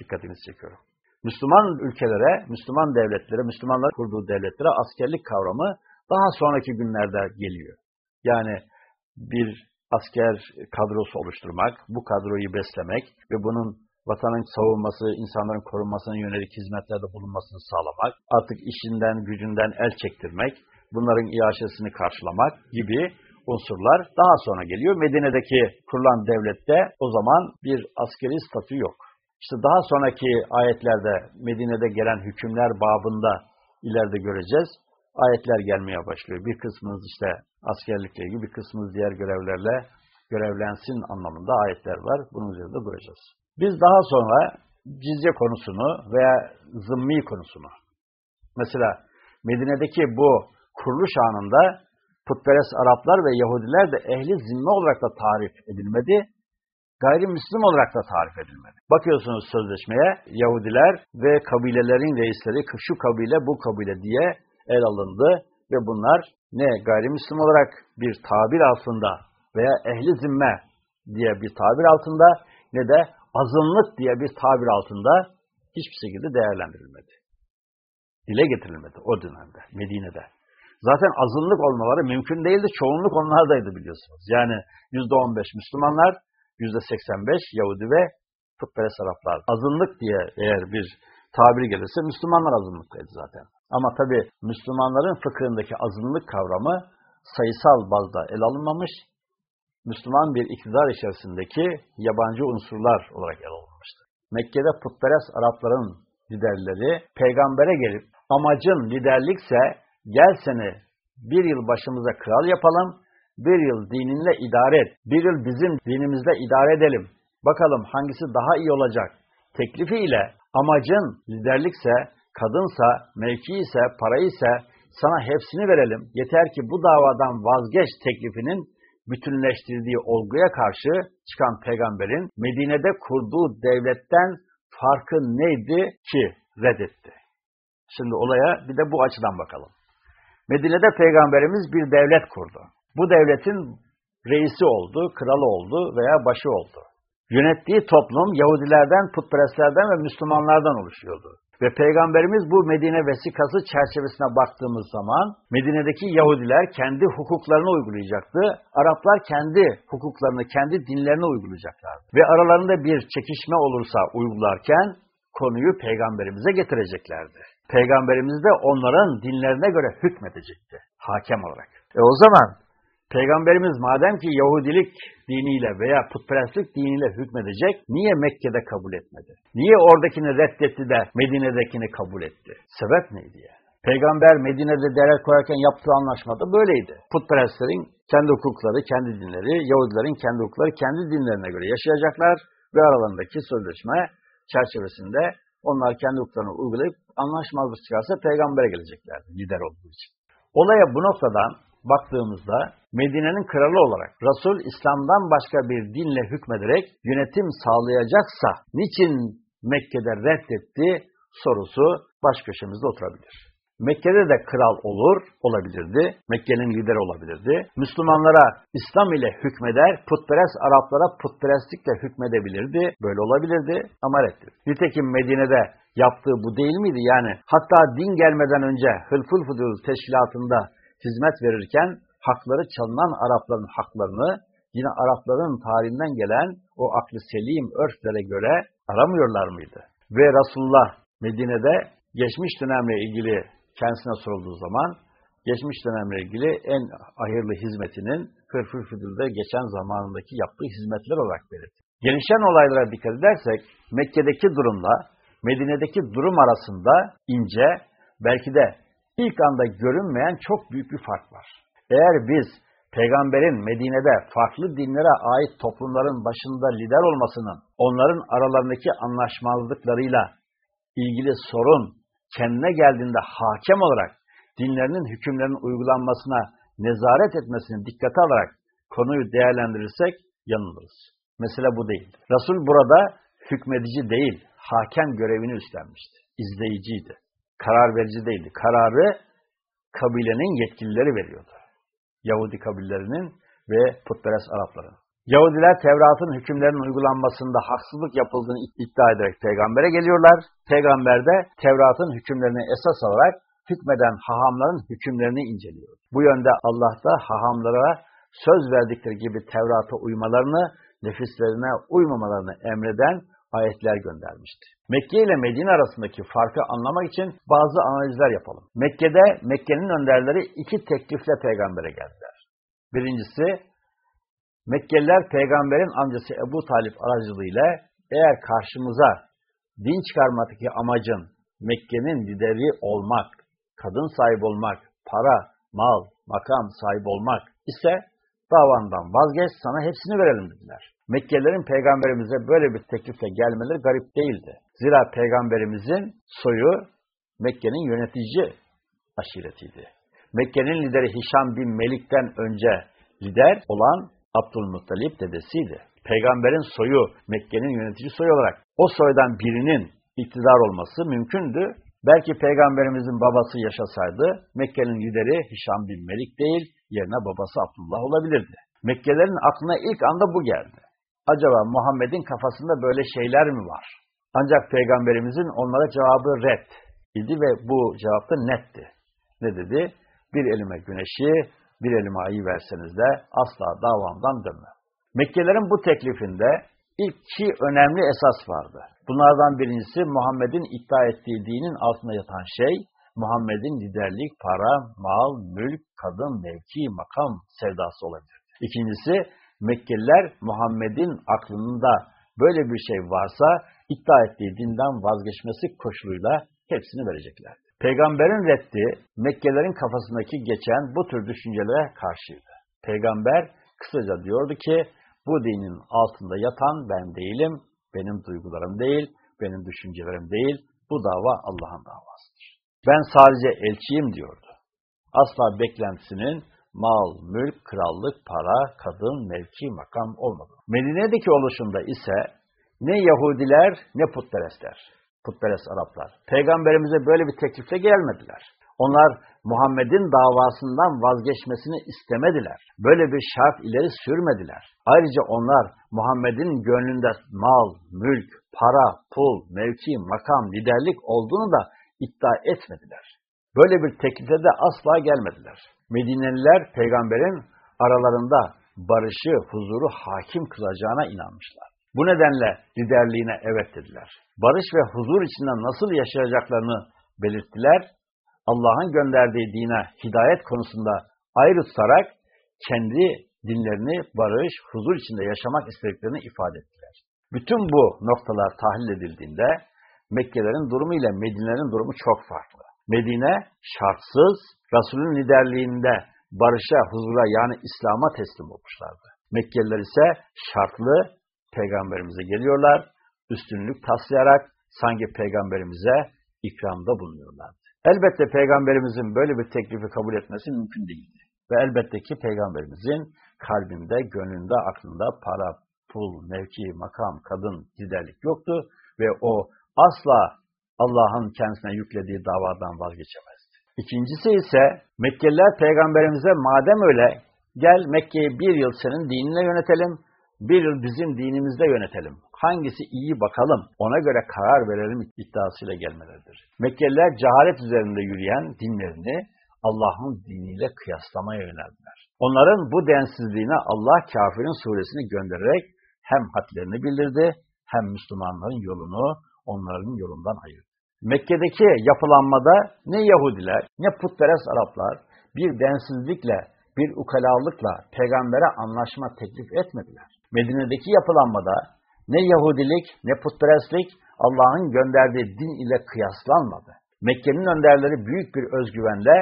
Dikkatinizi çekiyorum. Müslüman ülkelere, Müslüman devletlere, Müslümanlar kurduğu devletlere askerlik kavramı daha sonraki günlerde geliyor. Yani bir asker kadrosu oluşturmak, bu kadroyu beslemek ve bunun vatanın savunması, insanların korunmasına yönelik hizmetlerde bulunmasını sağlamak, artık işinden, gücünden el çektirmek, bunların iaşesini karşılamak gibi unsurlar daha sonra geliyor. Medine'deki kurulan devlette o zaman bir askeri statü yok. İşte daha sonraki ayetlerde Medine'de gelen hükümler babında ileride göreceğiz. Ayetler gelmeye başlıyor. Bir kısmınız işte askerlikle ilgili, bir kısmınız diğer görevlerle görevlensin anlamında ayetler var. Bunun üzerinde duracağız. Biz daha sonra cizye konusunu veya zımmi konusunu, mesela Medine'deki bu kuruluş anında putperest Araplar ve Yahudiler de ehli zimme olarak da tarif edilmedi, gayrimüslim olarak da tarif edilmedi. Bakıyorsunuz sözleşmeye, Yahudiler ve kabilelerin reisleri, şu kabile bu kabile diye el alındı ve bunlar ne gayrimüslim olarak bir tabir altında veya ehli zimme diye bir tabir altında ne de azınlık diye bir tabir altında hiçbir şekilde değerlendirilmedi. Dile getirilmedi o dönemde, Medine'de. Zaten azınlık olmaları mümkün değildi. Çoğunluk onlardaydı biliyorsunuz. Yani yüzde on beş Müslümanlar, yüzde seksen beş Yahudi ve putperest Araplar. Azınlık diye eğer bir tabir gelirse Müslümanlar azınlıktaydı zaten. Ama tabi Müslümanların fıkhındaki azınlık kavramı sayısal bazda el alınmamış, Müslüman bir iktidar içerisindeki yabancı unsurlar olarak ele alınmıştır. Mekke'de putperest Arapların liderleri peygambere gelip amacın liderlikse gel seni bir yıl başımıza kral yapalım, bir yıl dininle idare et, bir yıl bizim dinimizle idare edelim. Bakalım hangisi daha iyi olacak teklifi ile amacın liderlikse, kadınsa, mevki ise, para ise sana hepsini verelim. Yeter ki bu davadan vazgeç teklifinin bütünleştirdiği olguya karşı çıkan peygamberin Medine'de kurduğu devletten farkı neydi ki reddetti? Şimdi olaya bir de bu açıdan bakalım. Medine'de peygamberimiz bir devlet kurdu. Bu devletin reisi oldu, kralı oldu veya başı oldu. Yönettiği toplum Yahudilerden, putperestlerden ve Müslümanlardan oluşuyordu. Ve Peygamberimiz bu Medine vesikası çerçevesine baktığımız zaman Medine'deki Yahudiler kendi hukuklarını uygulayacaktı. Araplar kendi hukuklarını, kendi dinlerini uygulayacaklardı. Ve aralarında bir çekişme olursa uygularken konuyu Peygamberimize getireceklerdi. Peygamberimiz de onların dinlerine göre hükmedecekti. Hakem olarak. E o zaman Peygamberimiz madem ki Yahudilik diniyle veya putperestlik diniyle hükmedecek, niye Mekke'de kabul etmedi? Niye oradakini reddetti de Medine'dekini kabul etti? Sebep neydi yani? Peygamber Medine'de devlet koyarken yaptığı anlaşmada böyleydi. Putperestlerin kendi hukukları, kendi dinleri, Yahudilerin kendi hukukları, kendi dinlerine göre yaşayacaklar ve aralarındaki sözleşme çerçevesinde onlar kendi hukuklarını uygulayıp anlaşmazlık çıkarsa peygambere geleceklerdi lider olduğu için. Olaya bu noktadan baktığımızda Medine'nin kralı olarak Resul İslam'dan başka bir dinle hükmederek yönetim sağlayacaksa niçin Mekke'de reddetti sorusu baş köşemizde oturabilir. Mekke'de de kral olur, olabilirdi. Mekke'nin lideri olabilirdi. Müslümanlara İslam ile hükmeder, putperest Araplara putperestlikle hükmedebilirdi. Böyle olabilirdi ama reddetti. Nitekim Medine'de yaptığı bu değil miydi? Yani hatta din gelmeden önce Hılful teşkilatında hizmet verirken hakları çalınan Arapların haklarını yine Arapların tarihinden gelen o aklı selim örflere göre aramıyorlar mıydı? Ve Resulullah Medine'de geçmiş dönemle ilgili kendisine sorulduğu zaman geçmiş dönemle ilgili en hayırlı hizmetinin Hırfır Fıdıl'da geçen zamanındaki yaptığı hizmetler olarak belirtti. Gelişen olaylara dikkat edersek Mekke'deki durumla Medine'deki durum arasında ince, belki de ilk anda görünmeyen çok büyük bir fark var. Eğer biz peygamberin Medine'de farklı dinlere ait toplumların başında lider olmasının, onların aralarındaki anlaşmazlıklarıyla ilgili sorun kendine geldiğinde hakem olarak dinlerinin hükümlerinin uygulanmasına nezaret etmesini dikkate alarak konuyu değerlendirirsek yanılırız. Mesele bu değil. Resul burada hükmedici değil, hakem görevini üstlenmişti. İzleyiciydi. Karar verici değildi. Kararı kabilenin yetkilileri veriyordu. Yahudi kabilelerinin ve putperest Arapların. Yahudiler Tevrat'ın hükümlerinin uygulanmasında haksızlık yapıldığını iddia ederek peygambere geliyorlar. Peygamber de Tevrat'ın hükümlerini esas alarak hükmeden hahamların hükümlerini inceliyor. Bu yönde Allah da hahamlara söz verdikleri gibi Tevrat'a uymalarını, nefislerine uymamalarını emreden ayetler göndermişti. Mekke ile Medine arasındaki farkı anlamak için bazı analizler yapalım. Mekke'de Mekke'nin önderleri iki teklifle peygambere geldiler. Birincisi, Mekkeliler peygamberin amcası Ebu Talip aracılığıyla eğer karşımıza din çıkarmadaki amacın Mekke'nin lideri olmak, kadın sahibi olmak, para, mal, makam sahibi olmak ise davandan vazgeç sana hepsini verelim dediler. Mekkelilerin peygamberimize böyle bir teklifle gelmeleri garip değildi. Zira peygamberimizin soyu Mekke'nin yönetici aşiretiydi. Mekke'nin lideri Hişam bin Melik'ten önce lider olan Abdülmuttalip dedesiydi. Peygamberin soyu Mekke'nin yönetici soyu olarak o soydan birinin iktidar olması mümkündü. Belki peygamberimizin babası yaşasaydı Mekke'nin lideri Hişam bin Melik değil, yerine babası Abdullah olabilirdi. Mekkelerin aklına ilk anda bu geldi. Acaba Muhammed'in kafasında böyle şeyler mi var? Ancak peygamberimizin onlara cevabı red idi ve bu cevap da netti. Ne dedi? Bir elime güneşi, bir elime ayı verseniz de asla davamdan dönmem. Mekkelerin bu teklifinde iki önemli esas vardı. Bunlardan birincisi Muhammed'in iddia ettiği dinin altında yatan şey, Muhammed'in liderlik, para, mal, mülk, kadın, mevki, makam sevdası olabilir. İkincisi, Mekkeliler Muhammed'in aklında böyle bir şey varsa iddia ettiği dinden vazgeçmesi koşuluyla hepsini verecekler. Peygamberin reddi Mekkelerin kafasındaki geçen bu tür düşüncelere karşıydı. Peygamber kısaca diyordu ki bu dinin altında yatan ben değilim, benim duygularım değil, benim düşüncelerim değil, bu dava Allah'ın davasıdır. Ben sadece elçiyim diyordu. Asla beklentisinin mal, mülk, krallık, para, kadın, mevki, makam olmadı. Medine'deki oluşunda ise ne Yahudiler ne putperestler, putperest Araplar, peygamberimize böyle bir teklifle gelmediler. Onlar Muhammed'in davasından vazgeçmesini istemediler. Böyle bir şart ileri sürmediler. Ayrıca onlar Muhammed'in gönlünde mal, mülk, para, pul, mevki, makam, liderlik olduğunu da iddia etmediler. Böyle bir teklife de asla gelmediler. Medineliler peygamberin aralarında barışı, huzuru hakim kılacağına inanmışlar. Bu nedenle liderliğine evet dediler. Barış ve huzur içinde nasıl yaşayacaklarını belirttiler. Allah'ın gönderdiği dine hidayet konusunda ayrı tutarak kendi dinlerini barış, huzur içinde yaşamak istediklerini ifade ettiler. Bütün bu noktalar tahlil edildiğinde Mekkelerin durumu ile Medine'lerin durumu çok farklı. Medine şartsız, Resul'ün liderliğinde barışa, huzura yani İslam'a teslim olmuşlardı. Mekkeliler ise şartlı peygamberimize geliyorlar, üstünlük taslayarak sanki peygamberimize ikramda bulunuyorlardı. Elbette peygamberimizin böyle bir teklifi kabul etmesi mümkün değildi. Ve elbette ki Peygamberimizin kalbinde, gönlünde, aklında para, pul, mevki, makam, kadın, liderlik yoktu ve o asla Allah'ın kendisine yüklediği davadan vazgeçemezdi. İkincisi ise Mekkeliler Peygamberimize madem öyle gel Mekke'yi bir yıl senin dinine yönetelim, bir yıl bizim dinimizde yönetelim. Hangisi iyi bakalım, ona göre karar verelim iddiasıyla gelmeleridir. Mekkeliler cehalet üzerinde yürüyen dinlerini Allah'ın diniyle kıyaslamaya yöneldiler. Onların bu densizliğine Allah kafirin suresini göndererek hem hadlerini bildirdi hem Müslümanların yolunu onların yolundan ayırdı. Mekke'deki yapılanmada ne Yahudiler ne putperest Araplar bir densizlikle, bir ukalalıkla peygambere anlaşma teklif etmediler. Medine'deki yapılanmada ne Yahudilik ne putperestlik Allah'ın gönderdiği din ile kıyaslanmadı. Mekke'nin önderleri büyük bir özgüvenle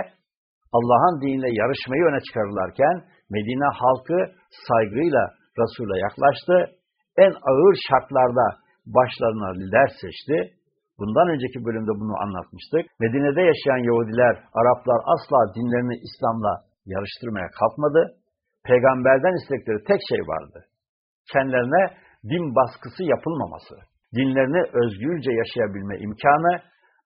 Allah'ın diniyle yarışmayı öne çıkarırlarken Medine halkı saygıyla Resul'e yaklaştı. En ağır şartlarda başlarına lider seçti. Bundan önceki bölümde bunu anlatmıştık. Medine'de yaşayan Yahudiler, Araplar asla dinlerini İslam'la yarıştırmaya kalkmadı. Peygamberden istekleri tek şey vardı. Kendilerine din baskısı yapılmaması, dinlerini özgürce yaşayabilme imkanı,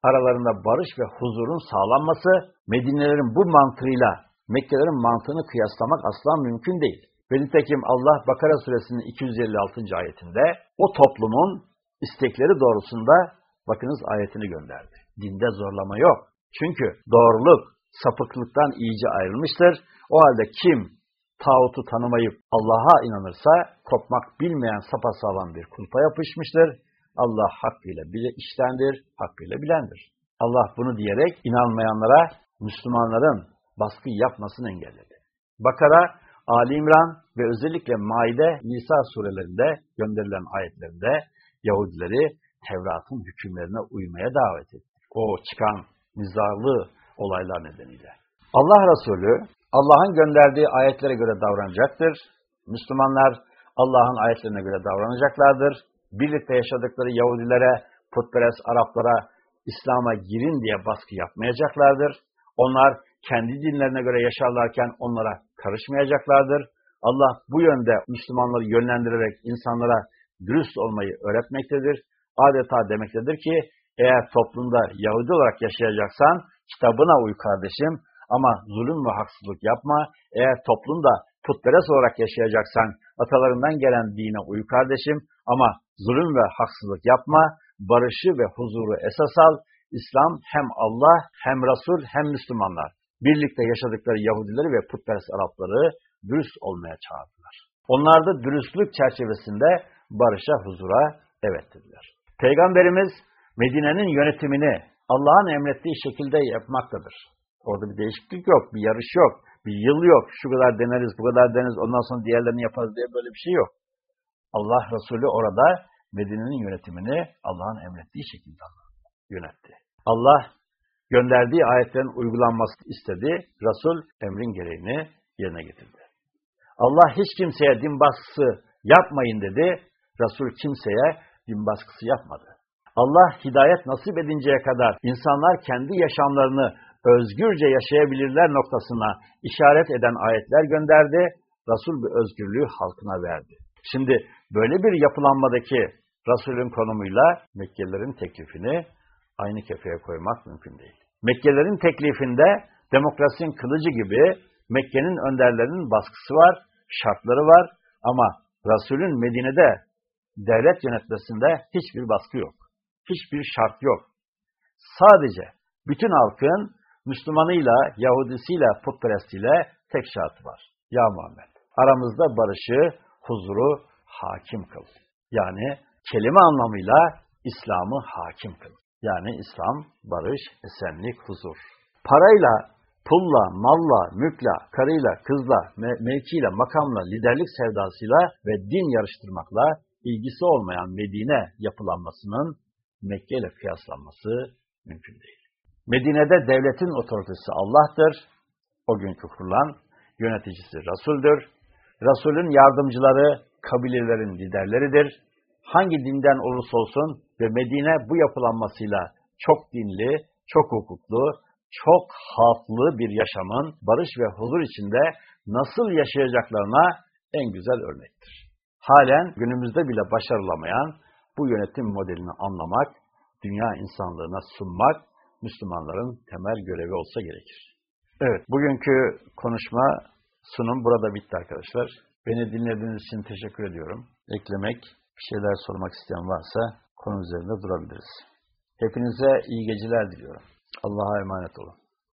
aralarında barış ve huzurun sağlanması, Medinelerin bu mantığıyla Mekkelerin mantığını kıyaslamak asla mümkün değil. Ve nitekim Allah Bakara suresinin 256. ayetinde o toplumun istekleri doğrusunda bakınız ayetini gönderdi. Dinde zorlama yok. Çünkü doğruluk sapıklıktan iyice ayrılmıştır. O halde kim tağutu tanımayıp Allah'a inanırsa kopmak bilmeyen sapasağlam bir kulpa yapışmıştır. Allah hakkıyla bile iştendir, hakkıyla bilendir. Allah bunu diyerek inanmayanlara Müslümanların baskı yapmasını engelledi. Bakara, Ali İmran ve özellikle Maide, Nisa surelerinde gönderilen ayetlerinde Yahudileri Tevrat'ın hükümlerine uymaya davet etti. O çıkan nizarlı olaylar nedeniyle. Allah Resulü Allah'ın gönderdiği ayetlere göre davranacaktır. Müslümanlar Allah'ın ayetlerine göre davranacaklardır. Birlikte yaşadıkları Yahudilere, putperest Araplara İslam'a girin diye baskı yapmayacaklardır. Onlar kendi dinlerine göre yaşarlarken onlara karışmayacaklardır. Allah bu yönde Müslümanları yönlendirerek insanlara dürüst olmayı öğretmektedir. Adeta demektedir ki eğer toplumda Yahudi olarak yaşayacaksan kitabına uy kardeşim ama zulüm ve haksızlık yapma. Eğer toplumda putperest olarak yaşayacaksan atalarından gelen dine uy kardeşim ama zulüm ve haksızlık yapma. Barışı ve huzuru esas al. İslam hem Allah hem Resul hem Müslümanlar birlikte yaşadıkları Yahudileri ve putperest Arapları dürüst olmaya çağırdılar. Onlar da dürüstlük çerçevesinde barışa, huzura evet dediler. Peygamberimiz Medine'nin yönetimini Allah'ın emrettiği şekilde yapmaktadır. Orada bir değişiklik yok, bir yarış yok, bir yıl yok. Şu kadar deneriz, bu kadar deneriz, ondan sonra diğerlerini yaparız diye böyle bir şey yok. Allah Resulü orada Medine'nin yönetimini Allah'ın emrettiği şekilde yönetti. Allah gönderdiği ayetlerin uygulanmasını istedi. Resul emrin gereğini yerine getirdi. Allah hiç kimseye din baskısı yapmayın dedi. Resul kimseye din baskısı yapmadı. Allah hidayet nasip edinceye kadar insanlar kendi yaşamlarını özgürce yaşayabilirler noktasına işaret eden ayetler gönderdi. Resul bir özgürlüğü halkına verdi. Şimdi böyle bir yapılanmadaki Resul'ün konumuyla Mekkelilerin teklifini aynı kefeye koymak mümkün değil. Mekkelilerin teklifinde demokrasinin kılıcı gibi Mekke'nin önderlerinin baskısı var, şartları var ama Resul'ün Medine'de devlet yönetmesinde hiçbir baskı yok. Hiçbir şart yok. Sadece bütün halkın Müslümanıyla, Yahudisiyle, putperestiyle tek şartı var. Ya Muhammed, aramızda barışı, huzuru hakim kıl. Yani kelime anlamıyla İslam'ı hakim kıl. Yani İslam, barış, esenlik, huzur. Parayla, pulla, malla, mülkla, karıyla, kızla, me mevkiyle, makamla, liderlik sevdasıyla ve din yarıştırmakla ilgisi olmayan Medine yapılanmasının Mekke ile kıyaslanması mümkün değil. Medine'de devletin otoritesi Allah'tır. O günkü kurulan yöneticisi Resul'dür. Resul'ün yardımcıları kabilelerin liderleridir. Hangi dinden olursa olsun ve Medine bu yapılanmasıyla çok dinli, çok hukuklu, çok halklı bir yaşamın barış ve huzur içinde nasıl yaşayacaklarına en güzel örnektir. Halen günümüzde bile başarılamayan bu yönetim modelini anlamak, dünya insanlığına sunmak Müslümanların temel görevi olsa gerekir. Evet, bugünkü konuşma, sunum burada bitti arkadaşlar. Beni dinlediğiniz için teşekkür ediyorum. Eklemek, bir şeyler sormak isteyen varsa konu üzerinde durabiliriz. Hepinize iyi geceler diliyorum. Allah'a emanet olun.